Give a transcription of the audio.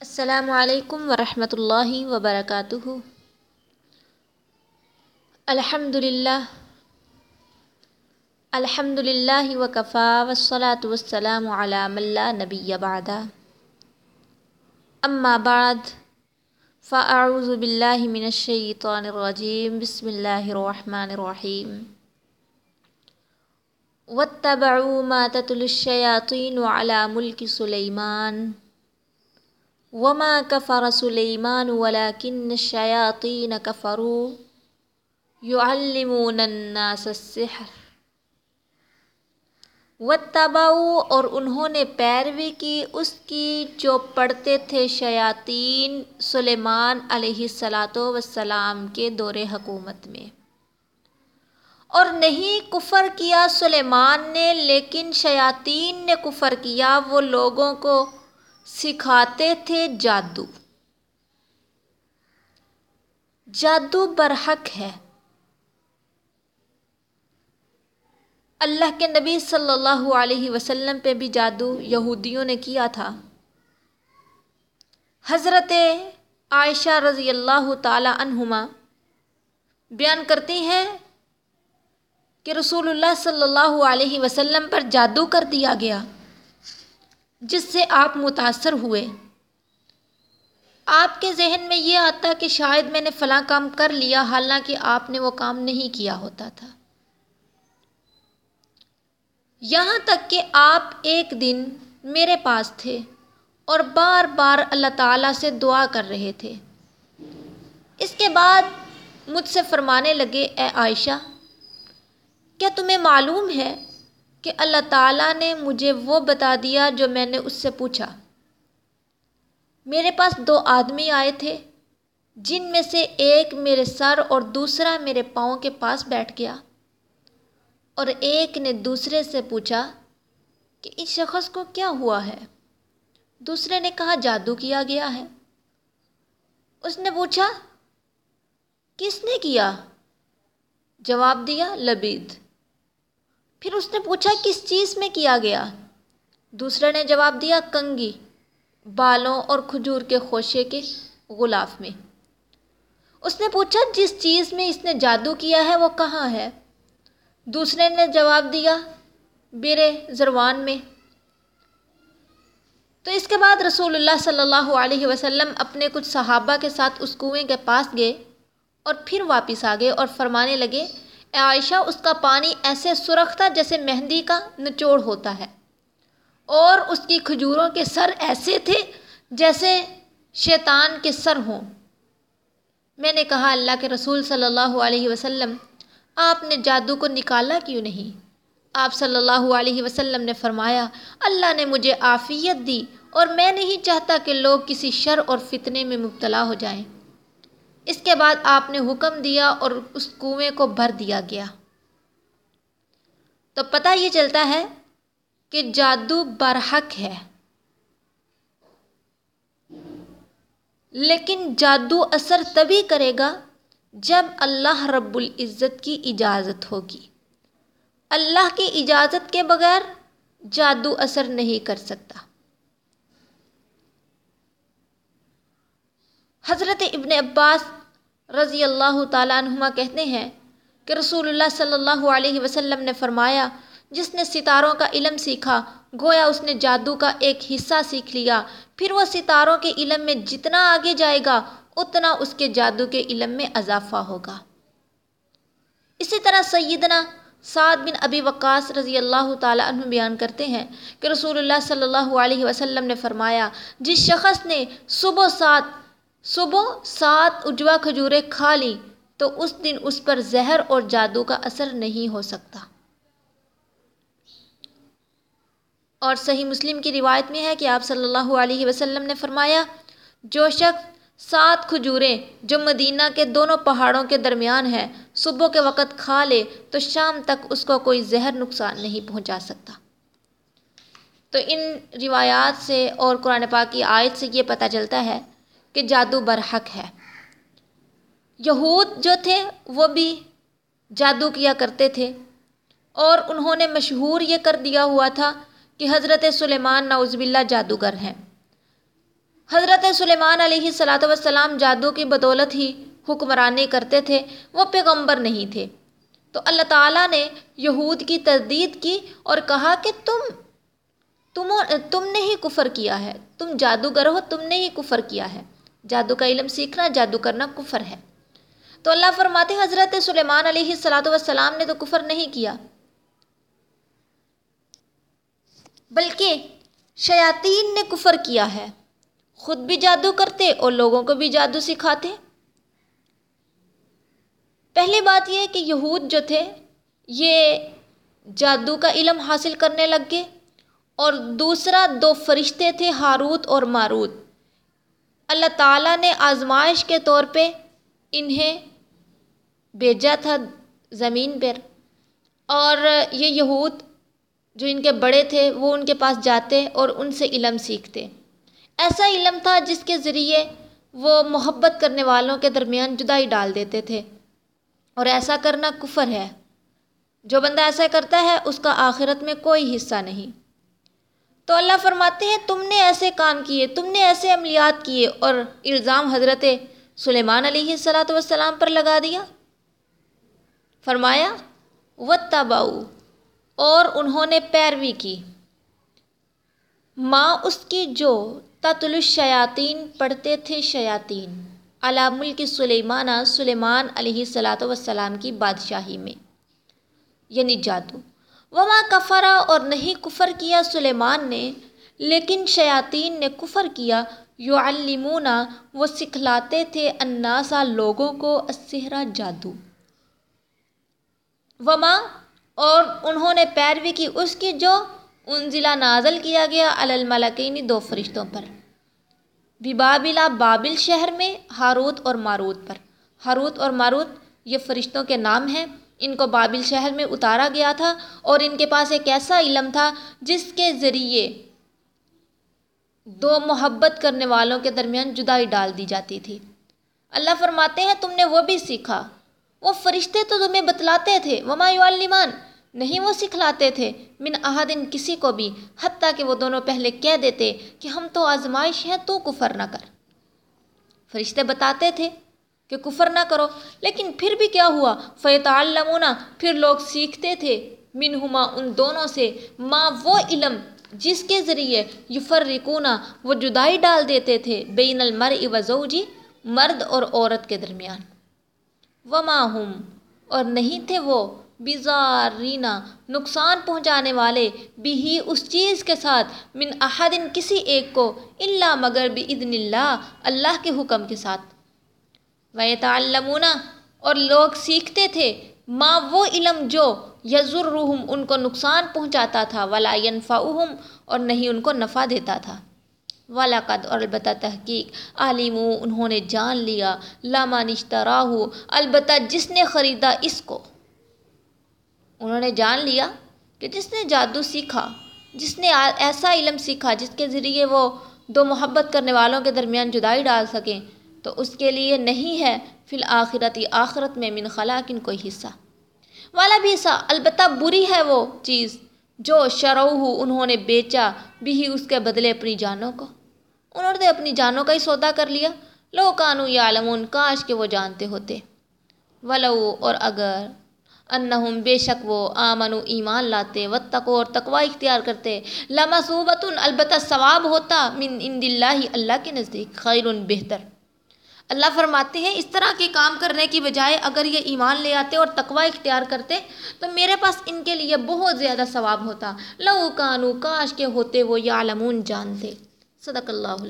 السلام علیکم ورحمۃ اللہ وبرکاتہ۔ الحمد للہ الحمد للہ وکفا والصلاة والسلام علی من لا نبی بعد۔ اما بعد، فاعوذ باللہ من الشیطان الرجیم، بسم اللہ الرحمن الرحیم۔ واتبعوا ما تتلو الشیاطین علی ملک سلیمان۔ وما كفر سليمان ولكن الشياطين كفروا يعلمون الناس السحر واتبعوا اور انہوں نے پیروی کی اس کی جو پڑھتے تھے شیاطین سلیمان علیہ الصلاۃ وسلام کے دور حکومت میں۔ اور نہیں کفر کیا سلیمان نے، لیکن شیاطین نے کفر کیا، وہ لوگوں کو سکھاتے تھے جادو جادو برحق ہے اللہ کے نبی صلی اللہ علیہ وسلم پہ بھی جادو یہودیوں نے کیا تھا حضرت عائشہ رضی اللہ تعالی عنہما بیان کرتی ہیں کہ رسول اللہ صلی اللہ علیہ وسلم پر جادو کر دیا گیا جس سے آپ متاثر ہوئے۔ آپ کے ذہن میں یہ آتا کہ شاید میں نے فلاں کام کر لیا، حالانکہ آپ نے وہ کام نہیں کیا ہوتا تھا۔ یہاں تک کہ آپ ایک دن میرے پاس تھے اور بار بار اللہ تعالیٰ سے دعا کر رہے تھے۔ اس کے بعد مجھ سے فرمانے لگے، اے عائشہ، کیا تمہیں معلوم ہے کہ اللہ تعالیٰ نے مجھے وہ بتا دیا جو میں نے اس سے پوچھا۔ میرے پاس دو آدمی آئے تھے، جن میں سے ایک میرے سر اور دوسرا میرے پاؤں کے پاس بیٹھ گیا۔ اور ایک نے دوسرے سے پوچھا کہ اس شخص کو کیا ہوا ہے؟ دوسرے نے کہا، جادو کیا گیا ہے۔ اس نے پوچھا، کس نے کیا؟ جواب دیا، لبید۔ پھر اس نے پوچھا کس چیز میں کیا گیا؟ دوسرے نے جواب دیا کنگی بالوں اور کھجور کے خوشے کے غلاف میں۔ اس نے پوچھا، جس چیز میں اس نے جادو کیا ہے، وہ کہاں ہے؟ دوسرے نے جواب دیا، برے زروان میں۔ تو اس کے بعد رسول اللہ صلی اللہ علیہ وسلم اپنے کچھ صحابہ کے ساتھ اس کنویں کے پاس گئے اور پھر واپس آ گئے اور فرمانے لگے عائشہ اس کا پانی ایسے سرخ تھا جیسے مہندی کا نچوڑ ہوتا ہے۔ اور اس کی کھجوروں کے سر ایسے تھے جیسے شیطان کے سر ہوں۔ میں نے کہا، اللہ کے رسول صلی اللہ علیہ وسلم، آپ نے جادو کو نکالا کیوں نہیں؟ آپ صلی اللہ علیہ وسلم نے فرمایا، اللہ نے مجھے عافیت دی اور میں نہیں چاہتا کہ لوگ کسی شر اور فتنے میں مبتلا ہو جائیں۔ اس کے بعد آپ نے حکم دیا اور اس کنویں کو بھر دیا گیا۔ تو پتہ یہ چلتا ہے کہ جادو برحق ہے۔ لیکن جادو اثر تبھی کرے گا جب اللہ رب العزت کی اجازت ہوگی۔ اللہ کی اجازت کے بغیر جادو اثر نہیں کر سکتا۔ حضرت ابن عباس رضی اللہ تعالیٰ عنہما کہتے ہیں کہ رسول اللہ صلی اللہ علیہ وسلم نے فرمایا، جس نے ستاروں کا علم سیکھا، گویا اس نے جادو کا ایک حصہ سیکھ لیا۔ پھر وہ ستاروں کے علم میں جتنا آگے جائے گا، اتنا اس کے جادو کے علم میں اضافہ ہوگا۔ اسی طرح سیدنا سعد بن ابی وقاص رضی اللہ تعالیٰ عنہ بیان کرتے ہیں کہ رسول اللہ صلی اللہ علیہ وسلم نے فرمایا، جس شخص نے صبح سات صبح سات اجوا کھجوریں کھا لی تو اس دن اس پر زہر اور جادو کا اثر نہیں ہو سکتا۔ اور صحیح مسلم کی روایت میں ہے کہ آپ صلی اللہ علیہ وسلم نے فرمایا، جو شخص سات کھجوریں جو مدینہ کے دونوں پہاڑوں کے درمیان ہے، صبح کے وقت کھا لے تو شام تک اس کو کوئی زہر نقصان نہیں پہنچا سکتا۔ تو ان روایات سے اور قرآن پاک کی آیت سے یہ پتہ چلتا ہے کہ جادو برحق ہے۔ یہود جو تھے، وہ بھی جادو کیا کرتے تھے۔ اور انہوں نے مشہور یہ کر دیا ہوا تھا کہ حضرت سلیمان نعوذ باللہ جادوگر ہیں۔ حضرت سلیمان علیہ صلاۃ وسلام جادو کی بدولت ہی حکمرانی کرتے تھے، وہ پیغمبر نہیں تھے۔ تو اللہ تعالیٰ نے یہود کی تردید کی اور کہا کہ تم تم تم نے ہی کفر کیا ہے۔ تم جادوگر ہو، تم نے ہی کفر کیا ہے۔ جادو کا علم سیکھنا، جادو کرنا کفر ہے۔ تو اللہ فرماتے حضرت سلیمان علیہ صلاۃ وسلام نے تو کفر نہیں کیا۔ بلکہ شیاطین نے کفر کیا ہے۔ خود بھی جادو کرتے اور لوگوں کو بھی جادو سکھاتے۔ پہلی بات یہ کہ یہود جو تھے، یہ جادو کا علم حاصل کرنے لگ گئے۔ اور دوسرا، دو فرشتے تھے، ہاروت اور ماروت۔ اللہ تعالیٰ نے آزمائش کے طور پہ انہیں بھیجا تھا زمین پر۔ اور یہ یہود جو ان کے بڑے تھے، وہ ان کے پاس جاتے اور ان سے علم سیکھتے۔ ایسا علم تھا جس کے ذریعے وہ محبت کرنے والوں کے درمیان جدائی ڈال دیتے تھے۔ اور ایسا کرنا کفر ہے۔ جو بندہ ایسا کرتا ہے، اس کا آخرت میں کوئی حصہ نہیں۔ تو اللہ فرماتے ہیں، تم نے ایسے کام کیے، تم نے ایسے عملیات کیے اور الزام حضرت سلیمان علیہ السلاۃ والسلام پر لگا دیا۔ فرمایا و تباؤ اور انہوں نے پیروی کی۔ ماں، اس کی جو تتل الشیاطین پڑھتے تھے شیاطین علا ملک سلیمانہ سلیمان علیہ صلاۃ وسلام کی بادشاہی میں یعنی جادو۔ وما کفرا اور نہیں کفر کیا سلیمان نے، لیکن شیاطین نے کفر کیا۔ یو وہ سکھلاتے تھے اناسا لوگوں کو اسہرا جادو۔ وما، اور انہوں نے پیروی کی اس کی جو ان ضلع نازل کیا گیا الملکین دو فرشتوں پر۔ بابلا بابل شہر میں، ہاروت اور ماروت پر۔ ہاروت اور ماروت، یہ فرشتوں کے نام ہیں۔ ان کو بابل شہر میں اتارا گیا تھا اور ان کے پاس ایک ایسا علم تھا جس کے ذریعے دو محبت کرنے والوں کے درمیان جدائی ڈال دی جاتی تھی۔ اللہ فرماتے ہیں، تم نے وہ بھی سیکھا۔ وہ فرشتے تو تمہیں بتلاتے تھے۔ وما یعلمان نہیں، وہ سکھلاتے تھے۔ من احدن، کسی کو بھی۔ حتیٰ کہ وہ دونوں پہلے کہہ دیتے کہ ہم تو آزمائش ہیں، تو کفر نہ کر۔ فرشتے بتاتے تھے کہ کفر نہ کرو۔ لیکن پھر بھی کیا ہوا؟ فیطالمونہ پھر لوگ سیکھتے تھے۔ منہما ان دونوں سے۔ ماں وہ علم جس کے ذریعے یفر رکونا وہ جدائی ڈال دیتے تھے۔ بین المر وزوجی مرد اور عورت کے درمیان۔ وما ہم اور نہیں تھے وہ۔ بزارینا نقصان پہنچانے والے۔ بھی ہی اس چیز کے ساتھ۔ من احدن کسی ایک کو۔ اللہ مگر بِإِذْنِ اللہ اللہ کے حکم کے ساتھ۔ وَيَتَعَلَّمُونَ۔ اور لوگ سیکھتے تھے۔ ماں وہ علم جو یزرہم ان کو نقصان پہنچاتا تھا۔ ولا ينفعہم اور نہیں ان کو نفع دیتا تھا۔ ولاقد اور البتہ تحقیق عالم انہوں نے جان لیا۔ لاما نشتراہ البتہ جس نے خریدا اس کو۔ انہوں نے جان لیا کہ جس نے جادو سیکھا، جس نے ایسا علم سیکھا جس کے ذریعے وہ دو محبت کرنے والوں کے درمیان جدائی ڈال سکیں۔ تو اس کے لیے نہیں ہے فی الآخرتی آخرت میں من خلاقن کوئی حصہ۔ والا بھی حصہ، البتہ بری ہے وہ چیز جو شروع انہوں نے بیچا بھی ہی اس کے بدلے اپنی جانوں کو۔ انہوں نے اپنی جانوں کا ہی سودا کر لیا۔ لو کانو یا کاش کے وہ جانتے ہوتے۔ ولو، اور اگر انہم بے شک وہ آمن و ایمان لاتے و تقو اور تقوا اختیار کرتے۔ لمصوبۃ البتہ ثواب ہوتا من ان اللہ اللہ کے نزدیک خیر بہتر۔ اللہ فرماتے ہیں، اس طرح کے کام کرنے کی بجائے اگر یہ ایمان لے آتے اور تقوا اختیار کرتے، تو میرے پاس ان کے لیے بہت زیادہ ثواب ہوتا۔ لو کانو، کاش کے ہوتے وہ یا جانتے۔ صدق اللہ